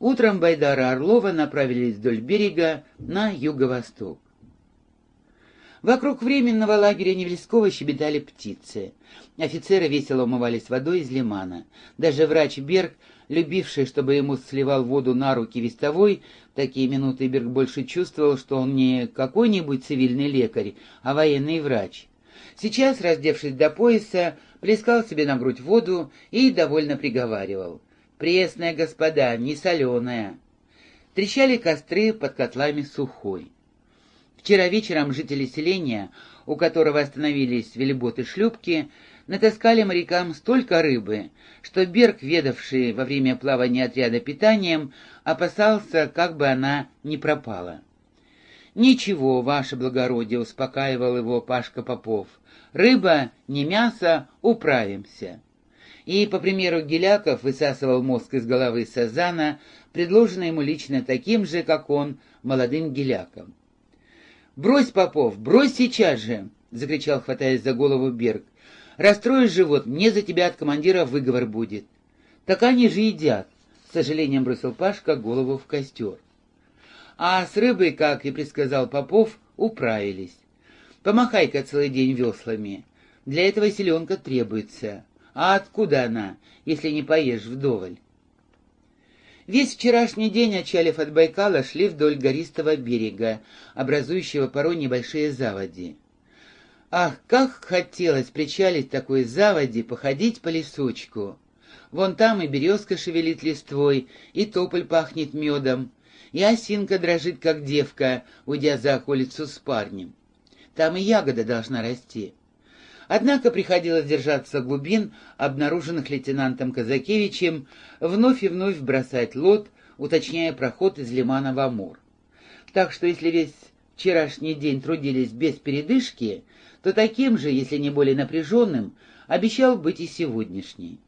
Утром Байдара Орлова направились вдоль берега на юго-восток. Вокруг временного лагеря Невельского щебетали птицы. Офицеры весело умывались водой из лимана. Даже врач Берг, любивший, чтобы ему сливал воду на руки вестовой, в такие минуты Берг больше чувствовал, что он не какой-нибудь цивильный лекарь, а военный врач. Сейчас, раздевшись до пояса, плескал себе на грудь воду и довольно приговаривал. «Пресная, господа, не соленая». Трещали костры под котлами сухой. Вчера вечером жители селения, у которого остановились велиботы-шлюпки, натаскали морякам столько рыбы, что Берг, ведавший во время плавания отряда питанием, опасался, как бы она не пропала. «Ничего, ваше благородие», — успокаивал его Пашка Попов. «Рыба, не мясо, управимся». И, по примеру Геляков, высасывал мозг из головы Сазана, предложенный ему лично таким же, как он, молодым Геляком. «Брось, Попов, брось сейчас же!» — закричал, хватаясь за голову Берг. «Расстроишь живот, мне за тебя от командира выговор будет». «Так они же едят!» — с сожалением бросил Пашка голову в костер. А с рыбой, как и предсказал Попов, управились. Помахай-ка целый день веслами. Для этого селенка требуется. А откуда она, если не поешь вдоволь? Весь вчерашний день, отчалив от Байкала, шли вдоль гористого берега, образующего порой небольшие заводи. Ах, как хотелось причалить такой заводи, походить по лесочку. Вон там и березка шевелит листвой, и тополь пахнет медом, и осинка дрожит, как девка, уйдя за околицу с парнем. Там и ягода должна расти. Однако приходилось держаться глубин, обнаруженных лейтенантом Казакевичем, вновь и вновь бросать лот, уточняя проход из лимана в Амур. Так что если весь вчерашний день трудились без передышки, то таким же, если не более напряженным, обещал быть и сегодняшний.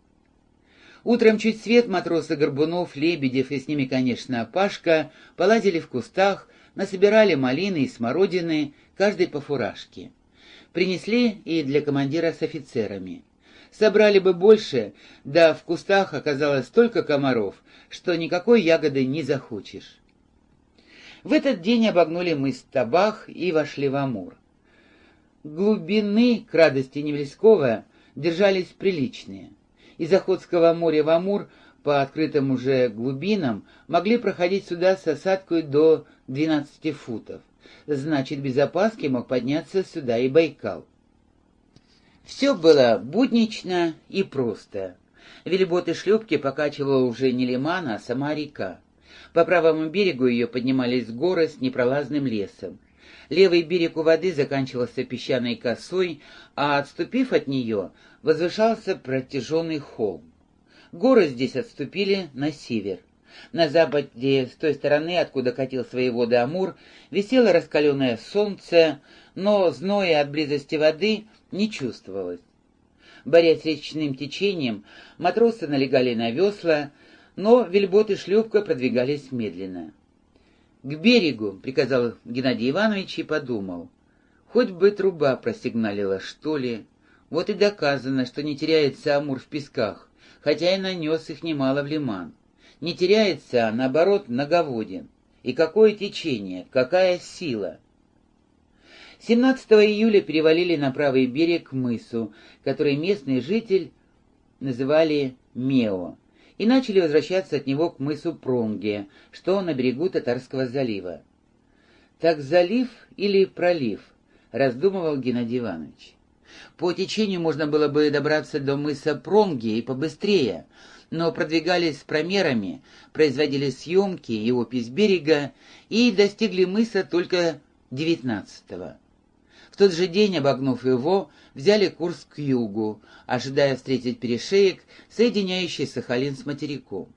Утром чуть свет матросы Горбунов, Лебедев и с ними, конечно, Пашка полазили в кустах, насобирали малины и смородины, каждый по фуражке. Принесли и для командира с офицерами. Собрали бы больше, да в кустах оказалось столько комаров, что никакой ягоды не захочешь. В этот день обогнули мыс Табах и вошли в Амур. Глубины, к радости Невельского, держались приличные. Из Охотского моря в Амур по открытым уже глубинам могли проходить сюда с осадкой до 12 футов значит, без опаски мог подняться сюда и Байкал. Все было буднично и просто. Велиботы шлюпки покачивала уже не лиман, а сама река. По правому берегу ее поднимались горы с непролазным лесом. Левый берег у воды заканчивался песчаной косой, а отступив от нее, возвышался протяженный холм. Горы здесь отступили на север. На западе, с той стороны, откуда катил свои воды Амур, висело раскаленное солнце, но зноя от близости воды не чувствовалось. Борясь с речным течением, матросы налегали на весла, но вельбот и шлюпка продвигались медленно. «К берегу!» — приказал Геннадий Иванович и подумал. «Хоть бы труба просигналила, что ли. Вот и доказано, что не теряется Амур в песках, хотя и нанес их немало в лиман. Не теряется, а наоборот многоводен. И какое течение, какая сила! 17 июля перевалили на правый берег мысу, который местный житель называли Мео, и начали возвращаться от него к мысу Пронге, что на берегу Татарского залива. «Так залив или пролив?» — раздумывал Геннадий Иванович. По течению можно было бы добраться до мыса Пронги и побыстрее, но продвигались с промерами, производили съемки и опись берега и достигли мыса только 19-го. В тот же день, обогнув его, взяли курс к югу, ожидая встретить перешеек, соединяющий Сахалин с материком.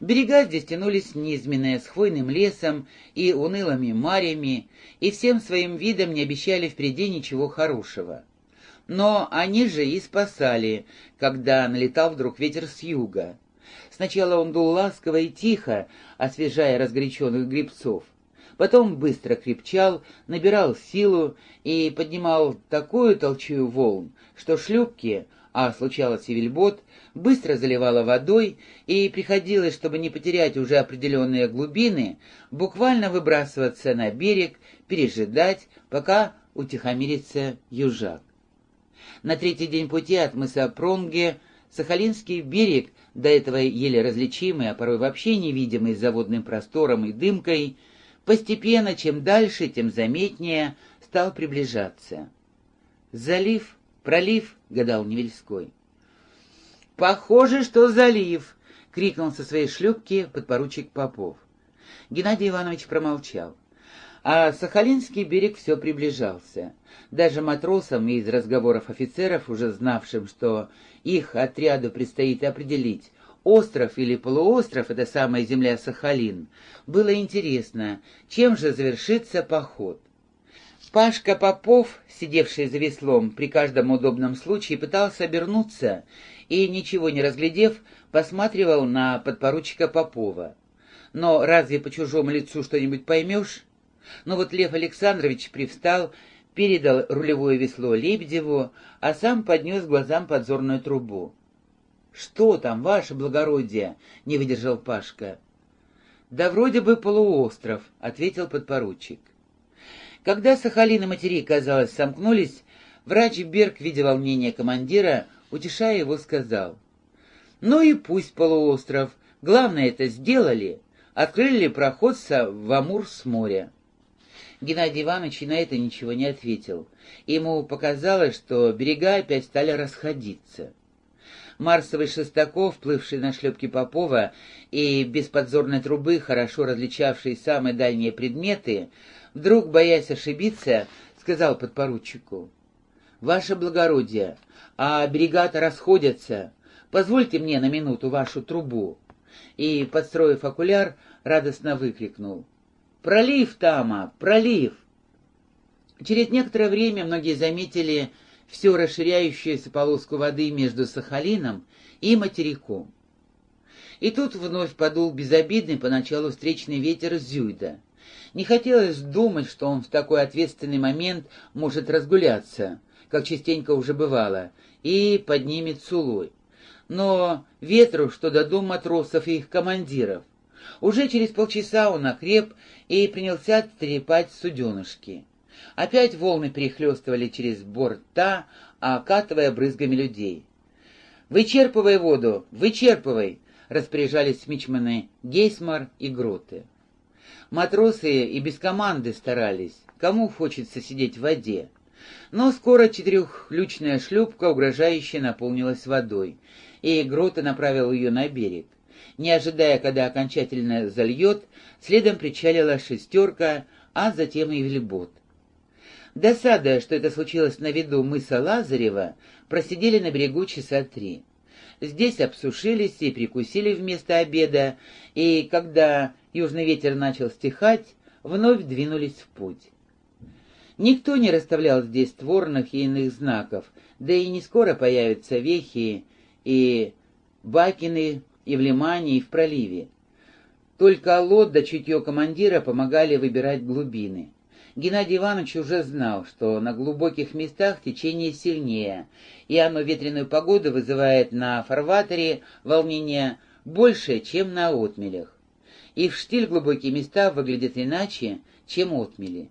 Берега здесь тянулись низменные, с хвойным лесом и унылыми марями, и всем своим видом не обещали впереди ничего хорошего но они же и спасали, когда налетал вдруг ветер с юга. Сначала он дул ласково и тихо, освежая разгоряченных грибцов. Потом быстро крепчал, набирал силу и поднимал такую толчую волн, что шлюпки, а случалось и вельбот, быстро заливала водой, и приходилось, чтобы не потерять уже определенные глубины, буквально выбрасываться на берег, пережидать, пока утихомирится южак. На третий день пути от мыса Пронге Сахалинский берег, до этого еле различимый, а порой вообще невидимый за водным простором и дымкой, постепенно, чем дальше, тем заметнее, стал приближаться. «Залив, пролив», — гадал Невельской. «Похоже, что залив!» — крикнул со своей шлюпки подпоручик Попов. Геннадий Иванович промолчал. А Сахалинский берег все приближался. Даже матросам из разговоров офицеров, уже знавшим, что их отряду предстоит определить, остров или полуостров, это самая земля Сахалин, было интересно, чем же завершится поход. Пашка Попов, сидевший за веслом, при каждом удобном случае пытался обернуться и, ничего не разглядев, посматривал на подпоручика Попова. Но разве по чужому лицу что-нибудь поймешь? Но вот Лев Александрович привстал, передал рулевое весло Лебедеву, а сам поднес глазам подзорную трубу. «Что там, ваше благородие?» — не выдержал Пашка. «Да вроде бы полуостров», — ответил подпоручик. Когда Сахалин и материк, казалось, сомкнулись, врач Берг, видя волнение командира, утешая его, сказал. «Ну и пусть полуостров. Главное это сделали. Открыли проход в Амур с моря». Геннадий Иванович и на это ничего не ответил. Ему показалось, что берега опять стали расходиться. Марсовый Шестаков, плывший на шлепке Попова и без подзорной трубы, хорошо различавший самые дальние предметы, вдруг, боясь ошибиться, сказал подпоручику, «Ваше благородие, а берега-то расходятся. Позвольте мне на минуту вашу трубу». И, подстроив окуляр, радостно выкрикнул, «Пролив, Тама, пролив!» Через некоторое время многие заметили всю расширяющуюся полоску воды между Сахалином и материком. И тут вновь подул безобидный поначалу встречный ветер Зюйда — не хотелось думать, что он в такой ответственный момент может разгуляться, как частенько уже бывало, и поднимет Цулой. Но ветру, что до дом матросов и их командиров. Уже через полчаса он окреп и принялся трепать суденышки. Опять волны перехлестывали через борта, окатывая брызгами людей. «Вычерпывай воду! Вычерпывай!» распоряжались мичманы Гейсмар и Гроты. Матросы и без команды старались, кому хочется сидеть в воде. Но скоро четырехлючная шлюпка угрожающе наполнилась водой, и Грота направил ее на берег. Не ожидая, когда окончательно зальет, следом причалила шестерка, а затем и вельбот. Досадуя, что это случилось на виду мыса Лазарева, просидели на берегу часа три. Здесь обсушились и прикусили вместо обеда, и когда южный ветер начал стихать, вновь двинулись в путь. Никто не расставлял здесь творных и иных знаков, да и не скоро появятся вехи и бакины и в лимане, и в проливе. Только лод да чутье командира помогали выбирать глубины. Геннадий Иванович уже знал, что на глубоких местах течение сильнее, и оно ветреную погоду вызывает на фарватере волнение больше, чем на отмелях и в штиль глубокие места выглядят иначе, чем отмели.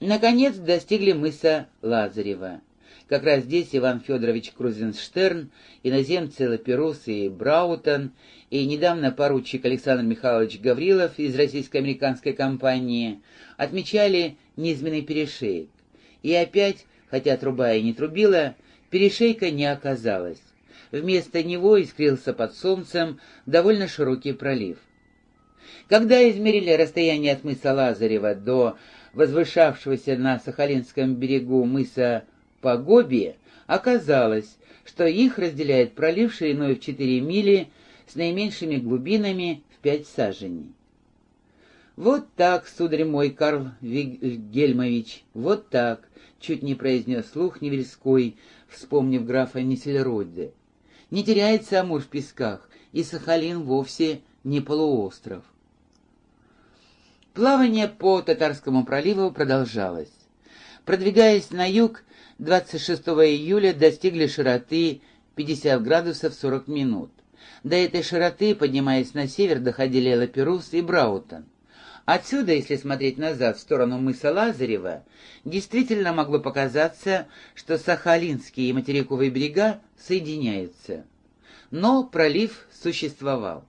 Наконец достигли мыса Лазарева. Как раз здесь Иван Федорович Крузенштерн, иноземцы Лаперус и Браутон, и недавно поручик Александр Михайлович Гаврилов из российско-американской компании отмечали низменный перешеек. И опять, хотя труба и не трубила, перешейка не оказалось. Вместо него искрился под солнцем довольно широкий пролив. Когда измерили расстояние от мыса Лазарева до возвышавшегося на Сахалинском берегу мыса Погоби, оказалось, что их разделяет пролив шириной в 4 мили с наименьшими глубинами в 5 саженей. «Вот так, сударь мой, Карл Вильгельмович, вот так», — чуть не произнес слух Невельской, вспомнив графа Нисельроде. «Не теряется Амур в песках, и Сахалин вовсе не полуостров». Плавание по Татарскому проливу продолжалось. Продвигаясь на юг, 26 июля достигли широты 50 градусов 40 минут. До этой широты, поднимаясь на север, доходили Лаперус и Браутон. Отсюда, если смотреть назад в сторону мыса Лазарева, действительно могло показаться, что Сахалинские и материковые берега соединяются. Но пролив существовал.